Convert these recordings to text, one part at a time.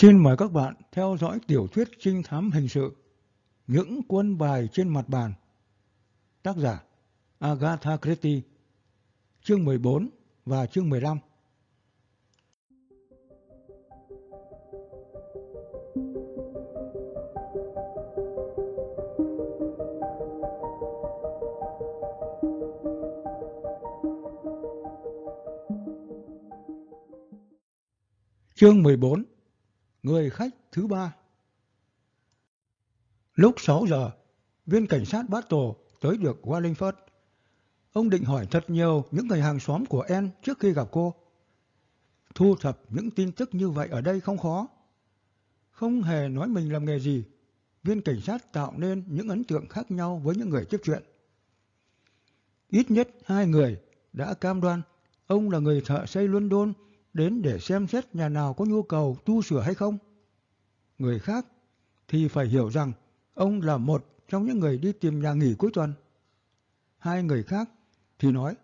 Xin mời các bạn theo dõi tiểu thuyết trinh thám hình sự, Những quân bài trên mặt bàn. Tác giả Agatha Christie, Chương 14 và chương 15 Chương 14 Người khách thứ ba Lúc 6 giờ, viên cảnh sát Battle tới được Wallingford. Ông định hỏi thật nhiều những người hàng xóm của En trước khi gặp cô. Thu thập những tin tức như vậy ở đây không khó. Không hề nói mình làm nghề gì, viên cảnh sát tạo nên những ấn tượng khác nhau với những người tiếp chuyện. Ít nhất hai người đã cam đoan ông là người thợ xây London đến để xem xét nhà nào có nhu cầu tu sửa hay không. Người khác thì phải hiểu rằng ông là một trong những người đi tìm nhà nghỉ cuối tuần. Hai người khác thì nói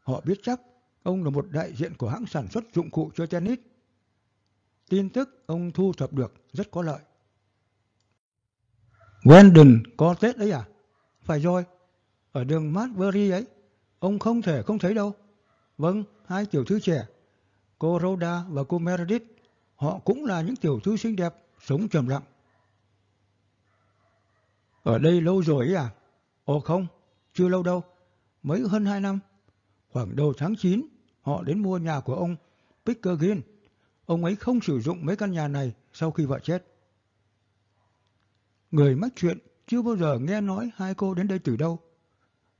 họ biết chắc ông là một đại diện của hãng sản xuất dụng cụ cho tennis. Tin tức ông thu thập được rất có lợi. Wendon có Tết đấy à? Phải rồi, ở đường Marbury ấy, ông không thể không thấy đâu. Vâng, hai tiểu thư trẻ cô Rhoda và cô Meredith, họ cũng là những tiểu thư xinh đẹp, sống trầm lặng. Ở đây lâu rồi ấy à? Ồ không, chưa lâu đâu, mấy hơn hai năm. Khoảng đầu tháng 9, họ đến mua nhà của ông Pickergin. Ông ấy không sử dụng mấy căn nhà này sau khi vợ chết. Người mắc chuyện chưa bao giờ nghe nói hai cô đến đây từ đâu.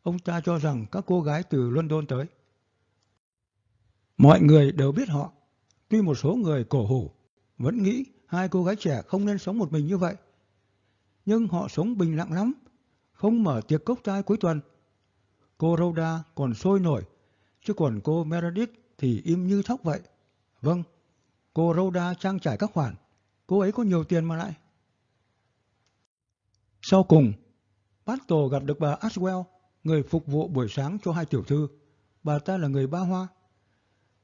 Ông ta cho rằng các cô gái từ London tới. Mọi người đều biết họ. Tuy một số người cổ hủ vẫn nghĩ hai cô gái trẻ không nên sống một mình như vậy. Nhưng họ sống bình lặng lắm, không mở tiệc cốc trai cuối tuần. Cô Rhoda còn sôi nổi, chứ còn cô Meredith thì im như thóc vậy. Vâng, cô Rhoda trang trải các khoản, cô ấy có nhiều tiền mà lại. Sau cùng, Battle gặp được bà Aswell, người phục vụ buổi sáng cho hai tiểu thư. Bà ta là người ba hoa.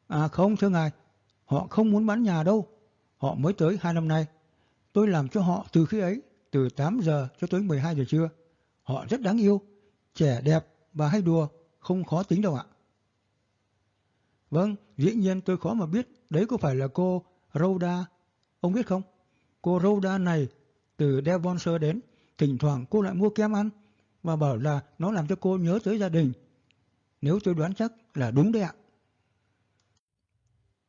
À không thưa ngài, họ không muốn bán nhà đâu. Họ mới tới hai năm nay. Tôi làm cho họ từ khi ấy, từ 8 giờ cho tới 12 giờ trưa. Họ rất đáng yêu, trẻ đẹp và hay đùa, không khó tính đâu ạ. Vâng, dĩ nhiên tôi khó mà biết đấy có phải là cô Rhoda. Ông biết không? Cô Rhoda này từ Devonshire đến, thỉnh thoảng cô lại mua kem ăn và bảo là nó làm cho cô nhớ tới gia đình. Nếu tôi đoán chắc là đúng đấy ạ.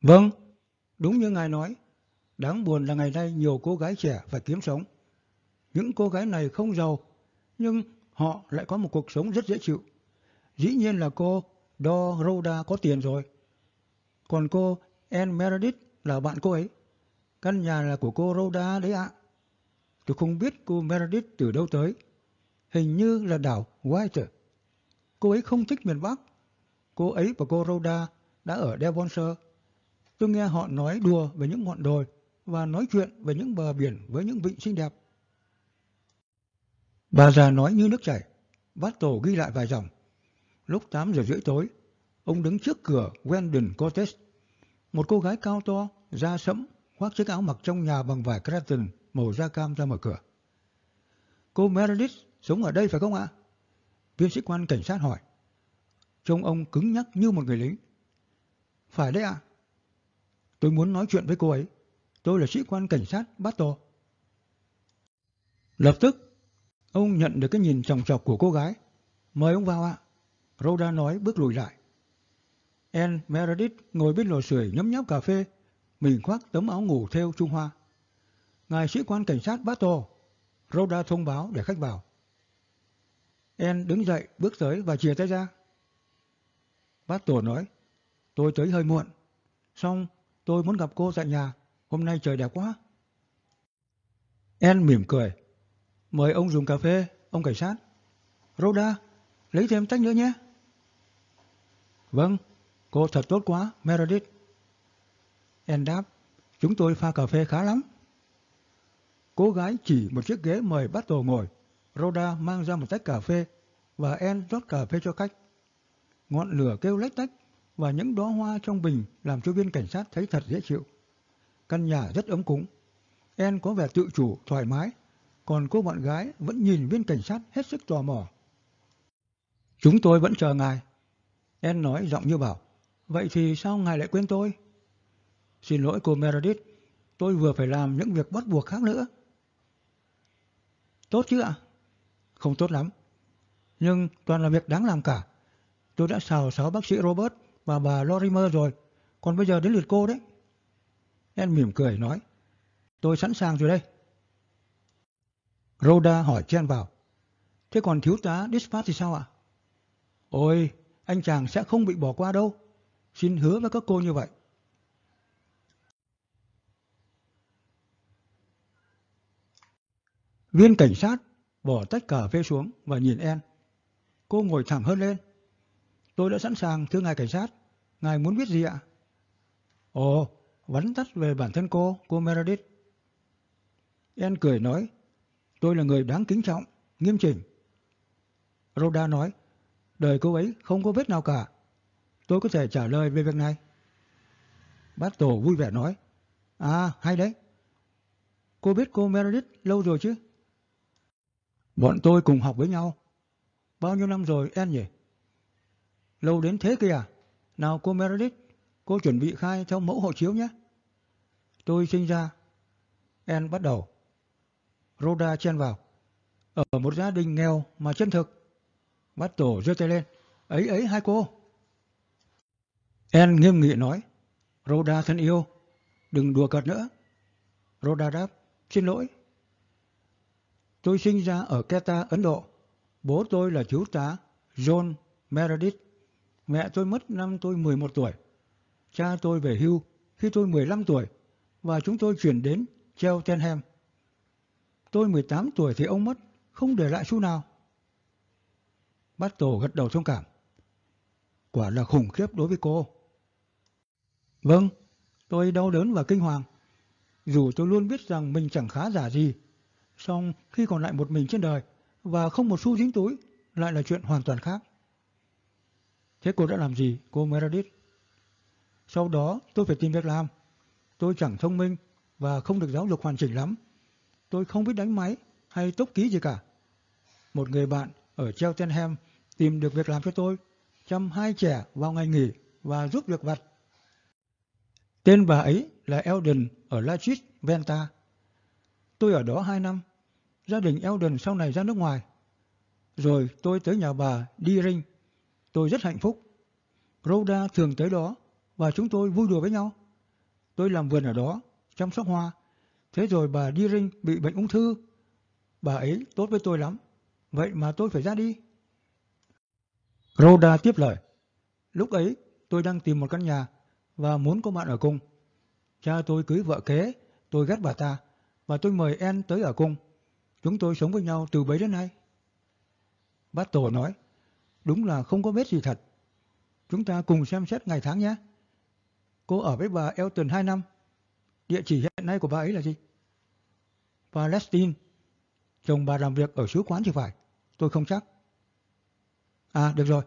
Vâng, đúng như ngài nói, đáng buồn là ngày nay nhiều cô gái trẻ phải kiếm sống. Những cô gái này không giàu, nhưng họ lại có một cuộc sống rất dễ chịu. Dĩ nhiên là cô Dorota có tiền rồi. Còn cô Anne Meredith là bạn cô ấy. Căn nhà là của cô Rhoda đấy ạ. Tôi không biết cô Meredith từ đâu tới. Hình như là đảo White. Cô ấy không thích miền Bắc. Cô ấy và cô Rhoda đã ở Devonshire Tôi nghe họ nói đùa về những ngọn đồi và nói chuyện về những bờ biển với những vịnh xinh đẹp. Bà già nói như nước chảy, bát tổ ghi lại vài dòng. Lúc 8 giờ rưỡi tối, ông đứng trước cửa Wendon Cottage. Một cô gái cao to, da sẫm, khoác chiếc áo mặc trong nhà bằng vải creton màu da cam ra mở cửa. Cô Meredith sống ở đây phải không ạ? Viên sĩ quan cảnh sát hỏi. Trông ông cứng nhắc như một người lính. Phải đấy ạ. Tôi muốn nói chuyện với cô ấy. Tôi là sĩ quan cảnh sát Battle. Lập tức, ông nhận được cái nhìn trọng chọc của cô gái. Mời ông vào ạ. Rhoda nói bước lùi lại. Anne Meredith ngồi bên lò sưởi nhấm nháp cà phê, mình khoác tấm áo ngủ theo Trung Hoa. Ngài sĩ quan cảnh sát Battle, Rhoda thông báo để khách vào. Anne đứng dậy bước tới và chìa tay ra. Battle nói, tôi tới hơi muộn. Xong Tôi muốn gặp cô tại nhà. Hôm nay trời đẹp quá. En mỉm cười. Mời ông dùng cà phê, ông cảnh sát. Rhoda, lấy thêm tách nữa nhé. Vâng, cô thật tốt quá, Meredith. En đáp, chúng tôi pha cà phê khá lắm. Cô gái chỉ một chiếc ghế mời bắt tổ ngồi. Rhoda mang ra một tách cà phê và En rót cà phê cho khách. Ngọn lửa kêu lách tách và những đóa hoa trong bình làm cho viên cảnh sát thấy thật dễ chịu. Căn nhà rất ấm cúng. En có vẻ tự chủ, thoải mái, còn cô bạn gái vẫn nhìn viên cảnh sát hết sức tò mò. Chúng tôi vẫn chờ ngài. En nói giọng như bảo, vậy thì sao ngài lại quên tôi? Xin lỗi cô Meredith, tôi vừa phải làm những việc bắt buộc khác nữa. Tốt chứ ạ? Không tốt lắm. Nhưng toàn là việc đáng làm cả. Tôi đã xào xáo bác sĩ Robert và bà Lorimer rồi, còn bây giờ đến lượt cô đấy. En mỉm cười nói, tôi sẵn sàng rồi đây. Rhoda hỏi chen vào, thế còn thiếu tá Dispatch thì sao ạ? Ôi, anh chàng sẽ không bị bỏ qua đâu. Xin hứa với các cô như vậy. Viên cảnh sát bỏ tách cà phê xuống và nhìn En. Cô ngồi thẳng hơn lên. Tôi đã sẵn sàng, thưa ngài cảnh sát. Ngài muốn biết gì ạ? Ồ, vắn tắt về bản thân cô, cô Meredith. En cười nói, tôi là người đáng kính trọng, nghiêm chỉnh. Rhoda nói, đời cô ấy không có vết nào cả. Tôi có thể trả lời về việc này. Bát Tổ vui vẻ nói, à hay đấy. Cô biết cô Meredith lâu rồi chứ? Bọn tôi cùng học với nhau. Bao nhiêu năm rồi En nhỉ? Lâu đến thế kìa. Nào cô Meredith, cô chuẩn bị khai theo mẫu hộ chiếu nhé. Tôi sinh ra. En bắt đầu. Rhoda chen vào. Ở một gia đình nghèo mà chân thực. Bắt tổ giơ tay lên. Ấy ấy hai cô. En nghiêm nghị nói. Rhoda thân yêu, đừng đùa cợt nữa. Rhoda đáp. Xin lỗi. Tôi sinh ra ở Keta, Ấn Độ. Bố tôi là chú tá John Meredith. Mẹ tôi mất năm tôi 11 tuổi. Cha tôi về hưu khi tôi 15 tuổi và chúng tôi chuyển đến Cheltenham. Tôi 18 tuổi thì ông mất, không để lại xu nào. Bát Tổ gật đầu thông cảm. Quả là khủng khiếp đối với cô. Vâng, tôi đau đớn và kinh hoàng. Dù tôi luôn biết rằng mình chẳng khá giả gì, song khi còn lại một mình trên đời và không một xu dính túi lại là chuyện hoàn toàn khác. Thế cô đã làm gì, cô Meredith? Sau đó tôi phải tìm việc làm. Tôi chẳng thông minh và không được giáo dục hoàn chỉnh lắm. Tôi không biết đánh máy hay tốc ký gì cả. Một người bạn ở Cheltenham tìm được việc làm cho tôi, chăm hai trẻ vào ngày nghỉ và giúp việc vặt. Tên bà ấy là Eldon ở Lachit, Venta. Tôi ở đó hai năm. Gia đình Eldon sau này ra nước ngoài. Rồi tôi tới nhà bà Deering. Tôi rất hạnh phúc. Rhoda thường tới đó và chúng tôi vui đùa với nhau. Tôi làm vườn ở đó, chăm sóc hoa. Thế rồi bà Deering bị bệnh ung thư. Bà ấy tốt với tôi lắm. Vậy mà tôi phải ra đi. Rhoda tiếp lời. Lúc ấy tôi đang tìm một căn nhà và muốn có bạn ở cùng. Cha tôi cưới vợ kế, tôi ghét bà ta và tôi mời En tới ở cùng. Chúng tôi sống với nhau từ bấy đến nay. Bát Tổ nói, đúng là không có vết gì thật. Chúng ta cùng xem xét ngày tháng nhé. Cô ở với bà Elton 2 năm. Địa chỉ hiện nay của bà ấy là gì? Palestine. Chồng bà làm việc ở sứ quán thì phải. Tôi không chắc. À, được rồi.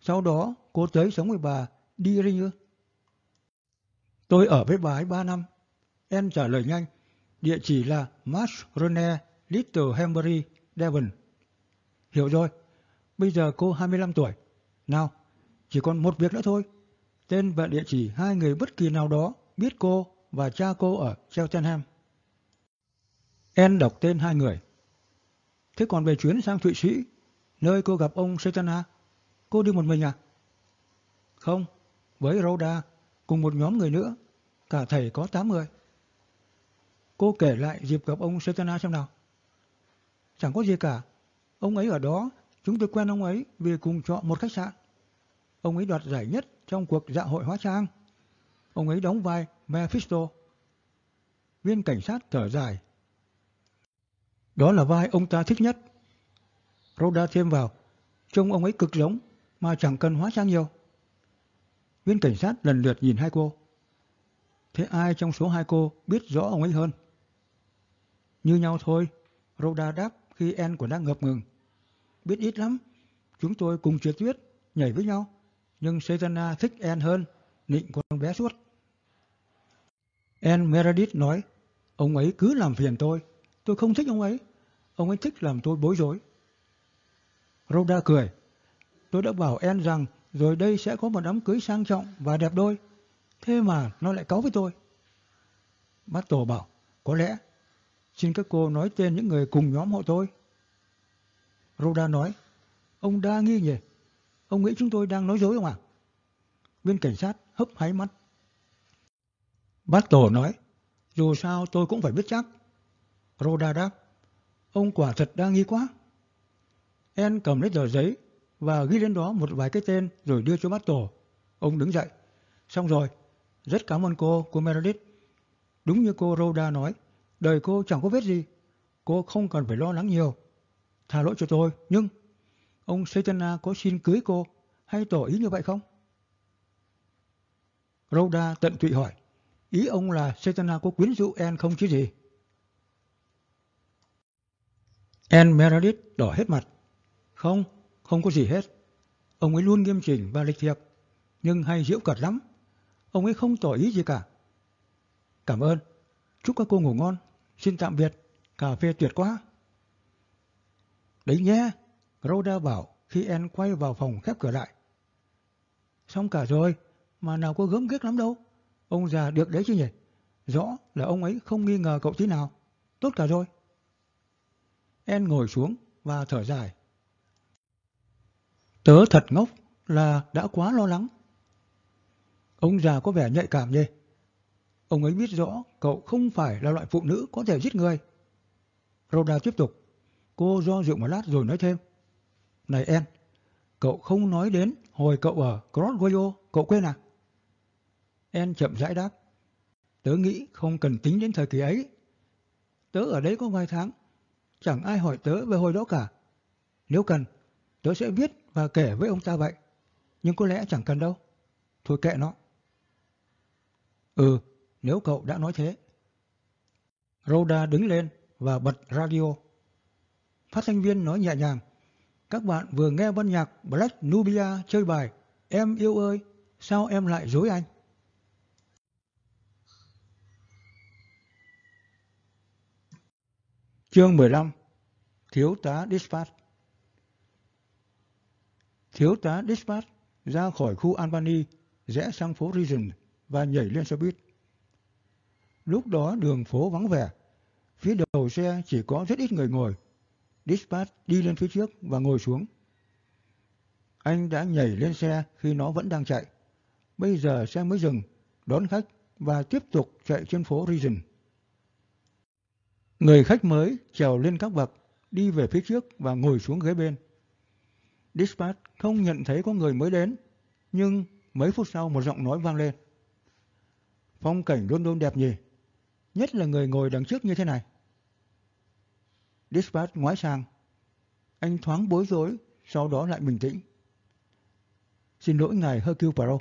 Sau đó cô tới sống với bà đi Tôi ở với bà ấy 3 năm. Em trả lời nhanh. Địa chỉ là Marsh Rene, Little Hambury, Devon. Hiểu rồi. Bây giờ cô 25 tuổi. Nào, chỉ còn một việc nữa thôi. Tên và địa chỉ hai người bất kỳ nào đó biết cô và cha cô ở Cheltenham. En đọc tên hai người. Thế còn về chuyến sang Thụy Sĩ, nơi cô gặp ông Setana, cô đi một mình à? Không, với Rhoda cùng một nhóm người nữa, cả thầy có 8 người. Cô kể lại dịp gặp ông Setana xem nào. Chẳng có gì cả, ông ấy ở đó, chúng tôi quen ông ấy vì cùng trọ một khách sạn. Ông ấy đoạt giải nhất trong cuộc dạ hội hóa trang. Ông ấy đóng vai Mephisto. Viên cảnh sát thở dài. Đó là vai ông ta thích nhất. Rhoda thêm vào, trông ông ấy cực giống mà chẳng cần hóa trang nhiều. Viên cảnh sát lần lượt nhìn hai cô. Thế ai trong số hai cô biết rõ ông ấy hơn? Như nhau thôi, Rhoda đáp khi En của đang ngập ngừng. Biết ít lắm, chúng tôi cùng trượt tuyết, nhảy với nhau, nhưng Setana thích En hơn, nịnh con bé suốt. En Meredith nói, Ông ấy cứ làm phiền tôi. Tôi không thích ông ấy. Ông ấy thích làm tôi bối rối. Rhoda cười. Tôi đã bảo En rằng rồi đây sẽ có một đám cưới sang trọng và đẹp đôi. Thế mà nó lại cáu với tôi. Bát Tổ bảo, có lẽ, xin các cô nói tên những người cùng nhóm hộ tôi. Roda nói, ông đa nghi nhỉ? Ông nghĩ chúng tôi đang nói dối không ạ? Viên cảnh sát hấp háy mắt. Bác Tổ nói, dù sao tôi cũng phải biết chắc. Roda đáp, ông quả thật đa nghi quá. En cầm lấy tờ giấy và ghi lên đó một vài cái tên rồi đưa cho bác tổ. Ông đứng dậy. Xong rồi. Rất cảm ơn cô, cô Meredith. Đúng như cô Roda nói, đời cô chẳng có vết gì. Cô không cần phải lo lắng nhiều. Tha lỗi cho tôi, nhưng ông Saitana có xin cưới cô hay tỏ ý như vậy không? Rhoda tận tụy hỏi, ý ông là Saitana có quyến rũ En không chứ gì? En Meredith đỏ hết mặt. Không, không có gì hết. Ông ấy luôn nghiêm chỉnh và lịch thiệp, nhưng hay diễu cợt lắm. Ông ấy không tỏ ý gì cả. Cảm ơn. Chúc các cô ngủ ngon. Xin tạm biệt. Cà phê tuyệt quá. Đấy nhé. Rhoda bảo khi En quay vào phòng khép cửa lại. Xong cả rồi, mà nào có gớm ghiếc lắm đâu. Ông già được đấy chứ nhỉ? Rõ là ông ấy không nghi ngờ cậu tí nào. Tốt cả rồi. En ngồi xuống và thở dài. Tớ thật ngốc là đã quá lo lắng. Ông già có vẻ nhạy cảm nhỉ? Ông ấy biết rõ cậu không phải là loại phụ nữ có thể giết người. Rhoda tiếp tục. Cô do dự một lát rồi nói thêm. Này em, cậu không nói đến hồi cậu ở Crossgoyo, cậu quên à? En chậm rãi đáp. Tớ nghĩ không cần tính đến thời kỳ ấy. Tớ ở đấy có vài tháng. Chẳng ai hỏi tớ về hồi đó cả. Nếu cần, tớ sẽ viết và kể với ông ta vậy. Nhưng có lẽ chẳng cần đâu. Thôi kệ nó. Ừ, nếu cậu đã nói thế. Rhoda đứng lên và bật radio. Phát thanh viên nói nhẹ nhàng. Các bạn vừa nghe ban nhạc Black Nubia chơi bài Em yêu ơi, sao em lại dối anh? Chương 15 Thiếu tá Dispatch Thiếu tá Dispatch ra khỏi khu Albany, rẽ sang phố Regent và nhảy lên xe buýt. Lúc đó đường phố vắng vẻ, phía đầu xe chỉ có rất ít người ngồi. Dispatch đi lên phía trước và ngồi xuống. Anh đã nhảy lên xe khi nó vẫn đang chạy. Bây giờ xe mới dừng, đón khách và tiếp tục chạy trên phố Regent. Người khách mới trèo lên các bậc, đi về phía trước và ngồi xuống ghế bên. Dispatch không nhận thấy có người mới đến, nhưng mấy phút sau một giọng nói vang lên. Phong cảnh luôn luôn đẹp nhỉ, nhất là người ngồi đằng trước như thế này. Dispatch ngoái sang. Anh thoáng bối rối, sau đó lại bình tĩnh. Xin lỗi ngài Hercule Poirot,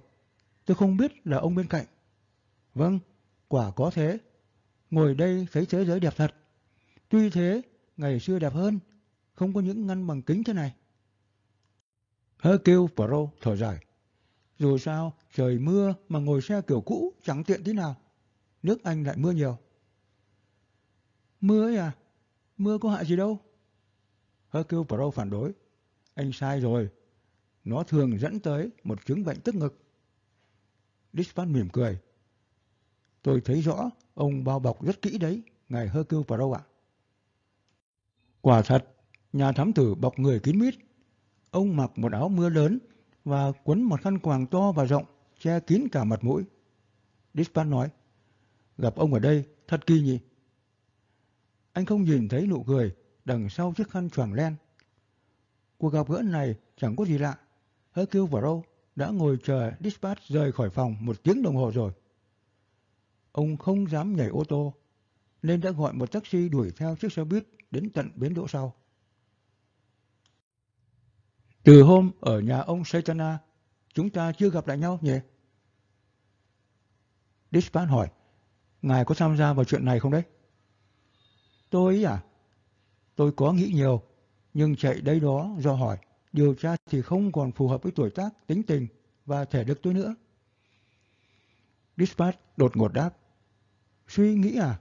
tôi không biết là ông bên cạnh. Vâng, quả có thế. Ngồi đây thấy thế giới đẹp thật. Tuy thế, ngày xưa đẹp hơn, không có những ngăn bằng kính thế này. Hercule Poirot thở dài. Dù sao, trời mưa mà ngồi xe kiểu cũ chẳng tiện tí nào. Nước Anh lại mưa nhiều. Mưa ấy à? Mưa có hại gì đâu? Hercule Poirot phản đối. Anh sai rồi. Nó thường dẫn tới một chứng bệnh tức ngực. Dispatch mỉm cười. Tôi thấy rõ ông bao bọc rất kỹ đấy, ngài Hercule Poirot ạ. Quả thật, nhà thám tử bọc người kín mít. Ông mặc một áo mưa lớn và quấn một khăn quàng to và rộng, che kín cả mặt mũi. Dispatch nói, gặp ông ở đây thật kỳ nhỉ. Anh không nhìn thấy nụ cười đằng sau chiếc khăn choàng len. Cuộc gặp gỡ này chẳng có gì lạ. Hercule Poirot đã ngồi chờ Dispatch rời khỏi phòng một tiếng đồng hồ rồi. Ông không dám nhảy ô tô, nên đã gọi một taxi đuổi theo chiếc xe buýt đến tận bến đỗ sau. Từ hôm ở nhà ông Saitana, chúng ta chưa gặp lại nhau nhỉ? Dispatch hỏi, ngài có tham gia vào chuyện này không đấy? Tôi à? Tôi có nghĩ nhiều, nhưng chạy đây đó do hỏi, điều tra thì không còn phù hợp với tuổi tác, tính tình và thể lực tôi nữa. Dispatch đột ngột đáp, suy nghĩ à?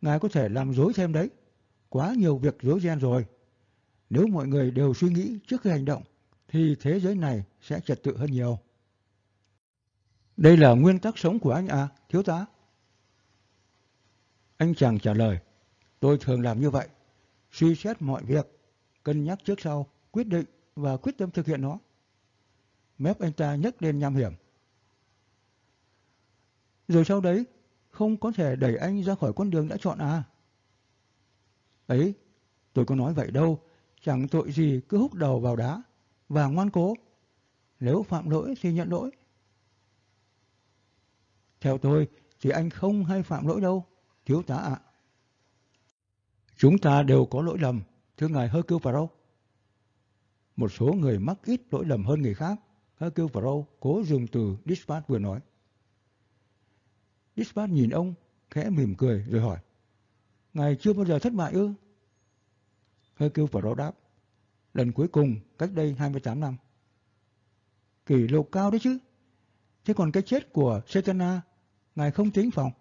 ngài có thể làm dối thêm đấy. Quá nhiều việc dối ghen rồi. Nếu mọi người đều suy nghĩ trước khi hành động, thì thế giới này sẽ trật tự hơn nhiều. Đây là nguyên tắc sống của anh à, thiếu tá? Anh chàng trả lời, tôi thường làm như vậy, suy xét mọi việc, cân nhắc trước sau, quyết định và quyết tâm thực hiện nó. Mép anh ta nhấc lên nham hiểm. Rồi sau đấy, không có thể đẩy anh ra khỏi con đường đã chọn à? Ấy, tôi có nói vậy đâu, chẳng tội gì cứ húc đầu vào đá và ngoan cố. Nếu phạm lỗi thì nhận lỗi. Theo tôi thì anh không hay phạm lỗi đâu, thiếu tá ạ. Chúng ta đều có lỗi lầm, thưa ngài Hercule Poirot. Một số người mắc ít lỗi lầm hơn người khác. Hercule Poirot cố dùng từ dispatch vừa nói. Dispatch nhìn ông, khẽ mỉm cười rồi hỏi. Ngài chưa bao giờ thất bại ư? Hercule Poirot đáp. Lần cuối cùng cách đây 28 năm. Kỷ lục cao đấy chứ. Thế còn cái chết của Setana, ngài không tính phòng.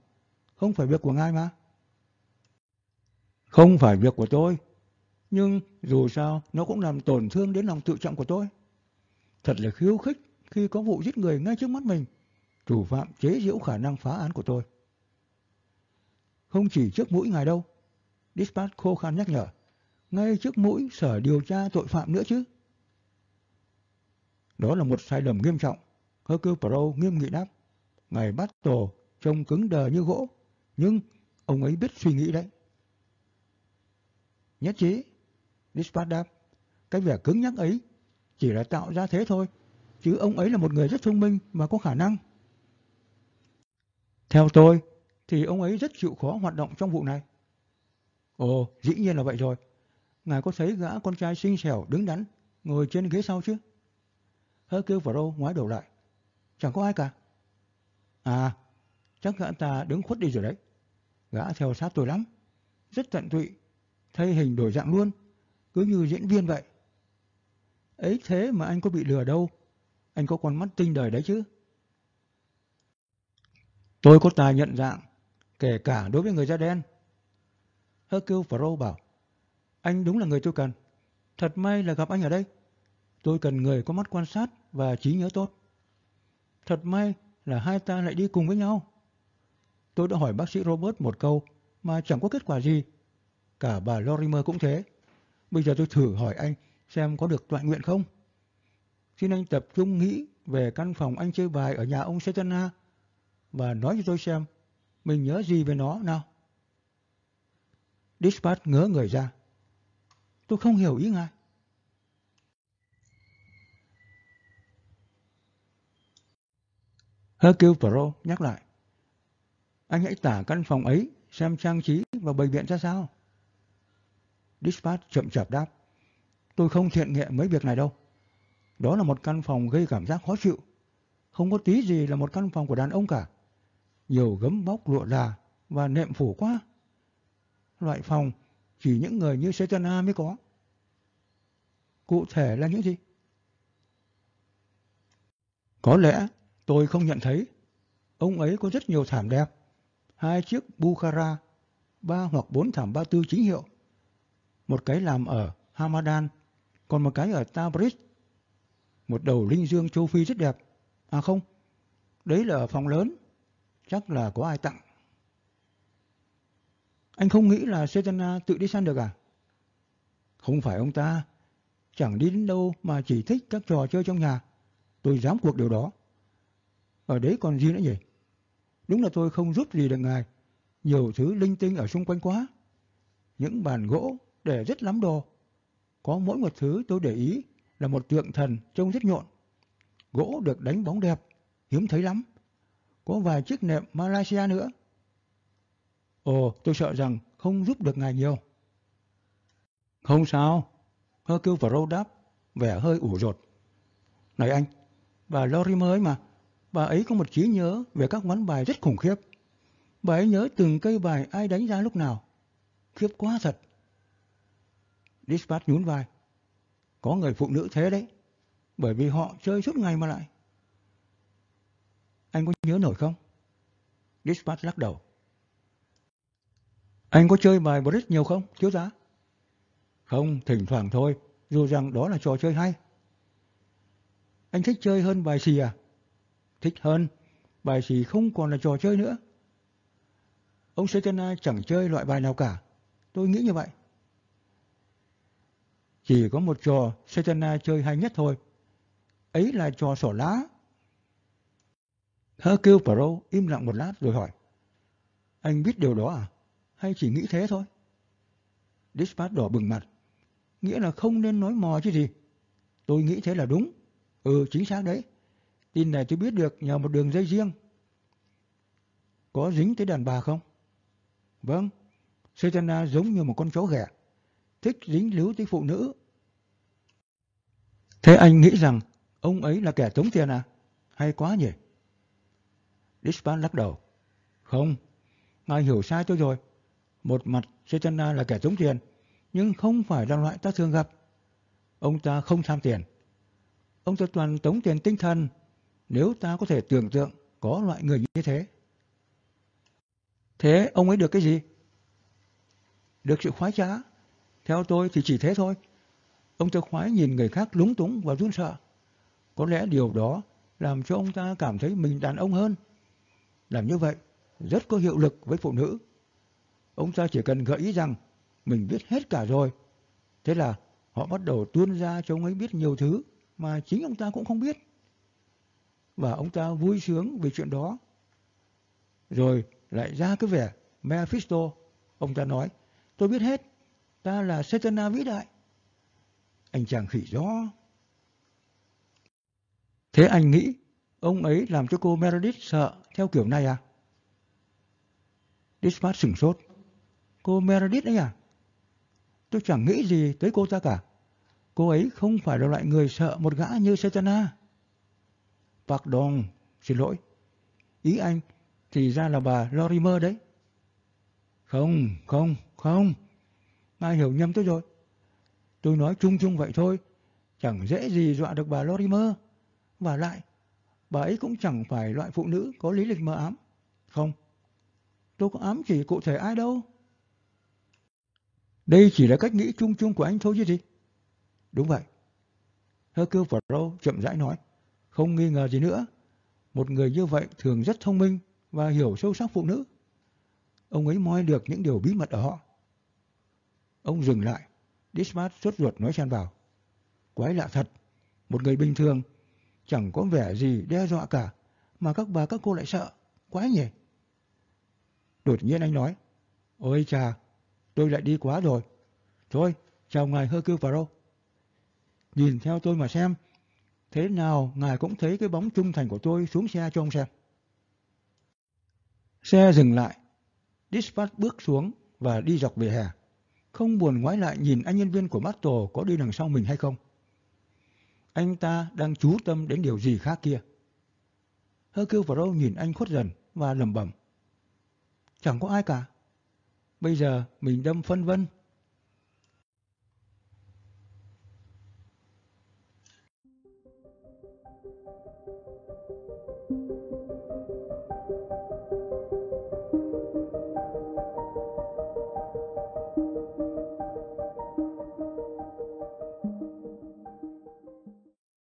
Không phải việc của ngài mà. Không phải việc của tôi. Nhưng dù sao, nó cũng làm tổn thương đến lòng tự trọng của tôi. Thật là khiêu khích khi có vụ giết người ngay trước mắt mình. Thủ phạm chế giễu khả năng phá án của tôi. Không chỉ trước mũi ngài đâu. Dispatch khô khan nhắc nhở. Ngay trước mũi sở điều tra tội phạm nữa chứ. Đó là một sai lầm nghiêm trọng. Hercule Poirot nghiêm nghị đáp. Ngài bắt tổ trông cứng đờ như gỗ. Nhưng ông ấy biết suy nghĩ đấy. Nhất trí. Dispatch đáp. Cái vẻ cứng nhắc ấy chỉ là tạo ra thế thôi. Chứ ông ấy là một người rất thông minh và có khả năng. Theo tôi, thì ông ấy rất chịu khó hoạt động trong vụ này. Ồ, dĩ nhiên là vậy rồi. Ngài có thấy gã con trai xinh xẻo đứng đắn, ngồi trên ghế sau chứ? vợ đâu, ngoái đầu lại. Chẳng có ai cả. À, chắc gã ta đứng khuất đi rồi đấy. Gã theo sát tôi lắm. Rất tận tụy. Thay hình đổi dạng luôn. Cứ như diễn viên vậy. Ấy thế mà anh có bị lừa đâu. Anh có con mắt tinh đời đấy chứ. Tôi có tài nhận dạng, kể cả đối với người da đen. Hercule Poirot bảo, anh đúng là người tôi cần. Thật may là gặp anh ở đây. Tôi cần người có mắt quan sát và trí nhớ tốt. Thật may là hai ta lại đi cùng với nhau. Tôi đã hỏi bác sĩ Robert một câu mà chẳng có kết quả gì. Cả bà Lorimer cũng thế. Bây giờ tôi thử hỏi anh xem có được toại nguyện không. Xin anh tập trung nghĩ về căn phòng anh chơi bài ở nhà ông Setana và nói cho tôi xem, mình nhớ gì về nó nào. Dispatch ngớ người ra. Tôi không hiểu ý ngài. Hercule Poirot nhắc lại. Anh hãy tả căn phòng ấy, xem trang trí và bày biện ra sao. Dispatch chậm chạp đáp. Tôi không thiện nghệ mấy việc này đâu. Đó là một căn phòng gây cảm giác khó chịu. Không có tí gì là một căn phòng của đàn ông cả. Nhiều gấm bóc lụa là và nệm phủ quá. Loại phòng chỉ những người như Setana mới có. Cụ thể là những gì? Có lẽ tôi không nhận thấy. Ông ấy có rất nhiều thảm đẹp. Hai chiếc Bukhara, ba hoặc bốn thảm ba tư chính hiệu. Một cái làm ở Hamadan, còn một cái ở Tabriz. Một đầu linh dương châu Phi rất đẹp. À không, đấy là ở phòng lớn. Chắc là có ai tặng. Anh không nghĩ là Setana tự đi săn được à? Không phải ông ta. Chẳng đi đến đâu mà chỉ thích các trò chơi trong nhà. Tôi dám cuộc điều đó. Ở đấy còn gì nữa nhỉ? Đúng là tôi không giúp gì được ngài. Nhiều thứ linh tinh ở xung quanh quá. Những bàn gỗ để rất lắm đồ. Có mỗi một thứ tôi để ý là một tượng thần trông rất nhộn. Gỗ được đánh bóng đẹp, hiếm thấy lắm. Có vài chiếc nệm Malaysia nữa. Ồ, tôi sợ rằng không giúp được ngài nhiều. Không sao. Hercule Poirot đáp, vẻ hơi ủ rột. Này anh, bà Lorimer ấy mà, bà ấy có một trí nhớ về các món bài rất khủng khiếp. Bà ấy nhớ từng cây bài ai đánh ra lúc nào. Khiếp quá thật. Dispatch nhún vai. Có người phụ nữ thế đấy, bởi vì họ chơi suốt ngày mà lại. Anh có nhớ nổi không? Dispatch lắc đầu. Anh có chơi bài Bridge nhiều không, thiếu giá? Không, thỉnh thoảng thôi, dù rằng đó là trò chơi hay. Anh thích chơi hơn bài xì à? Thích hơn, bài xì không còn là trò chơi nữa. Ông Setena chẳng chơi loại bài nào cả, tôi nghĩ như vậy. Chỉ có một trò Satana chơi hay nhất thôi, ấy là trò sổ lá. Hơ kêu Pro im lặng một lát rồi hỏi. Anh biết điều đó à? Hay chỉ nghĩ thế thôi? Dispatch đỏ bừng mặt. Nghĩa là không nên nói mò chứ gì. Tôi nghĩ thế là đúng. Ừ, chính xác đấy. Tin này tôi biết được nhờ một đường dây riêng. Có dính tới đàn bà không? Vâng. Setana giống như một con chó ghẻ. Thích dính líu tới phụ nữ. Thế anh nghĩ rằng ông ấy là kẻ tống tiền à? Hay quá nhỉ? Dispan lắc đầu. Không, ngài hiểu sai tôi rồi. Một mặt Setana là kẻ tống tiền, nhưng không phải là loại ta thường gặp. Ông ta không tham tiền. Ông ta toàn tống tiền tinh thần, nếu ta có thể tưởng tượng có loại người như thế. Thế ông ấy được cái gì? Được sự khoái trá. Theo tôi thì chỉ thế thôi. Ông ta khoái nhìn người khác lúng túng và run sợ. Có lẽ điều đó làm cho ông ta cảm thấy mình đàn ông hơn. Làm như vậy rất có hiệu lực với phụ nữ. Ông ta chỉ cần gợi ý rằng mình biết hết cả rồi. Thế là họ bắt đầu tuôn ra cho ông ấy biết nhiều thứ mà chính ông ta cũng không biết. Và ông ta vui sướng vì chuyện đó. Rồi lại ra cái vẻ Mephisto. Ông ta nói, tôi biết hết, ta là Satana vĩ đại. Anh chàng khỉ gió. Thế anh nghĩ ông ấy làm cho cô Meredith sợ theo kiểu này à? Dispatch sửng sốt. Cô Meredith ấy à? Tôi chẳng nghĩ gì tới cô ta cả. Cô ấy không phải là loại người sợ một gã như Satana. Pardon, xin lỗi. Ý anh thì ra là bà Lorimer đấy. Không, không, không. Ngài hiểu nhầm tôi rồi. Tôi nói chung chung vậy thôi. Chẳng dễ gì dọa được bà Lorimer. Và lại, bà ấy cũng chẳng phải loại phụ nữ có lý lịch mờ ám. Không, tôi có ám chỉ cụ thể ai đâu. Đây chỉ là cách nghĩ chung chung của anh thôi chứ gì. Đúng vậy. Hercule Poirot chậm rãi nói. Không nghi ngờ gì nữa. Một người như vậy thường rất thông minh và hiểu sâu sắc phụ nữ. Ông ấy moi được những điều bí mật ở họ. Ông dừng lại. Dismat sốt ruột nói chen vào. Quái lạ thật. Một người bình thường chẳng có vẻ gì đe dọa cả mà các bà các cô lại sợ. Quái nhỉ? Đột nhiên anh nói. Ôi chà, tôi lại đi quá rồi. Thôi, chào ngài Hercule Poirot. Nhìn theo tôi mà xem, thế nào ngài cũng thấy cái bóng trung thành của tôi xuống xe cho ông xem. Xe dừng lại, Dispatch bước xuống và đi dọc về hè. Không buồn ngoái lại nhìn anh nhân viên của Marto có đi đằng sau mình hay không. Anh ta đang chú tâm đến điều gì khác kia. Hercule Poirot nhìn anh khuất dần và lẩm bẩm. Chẳng có ai cả. Bây giờ mình đâm phân vân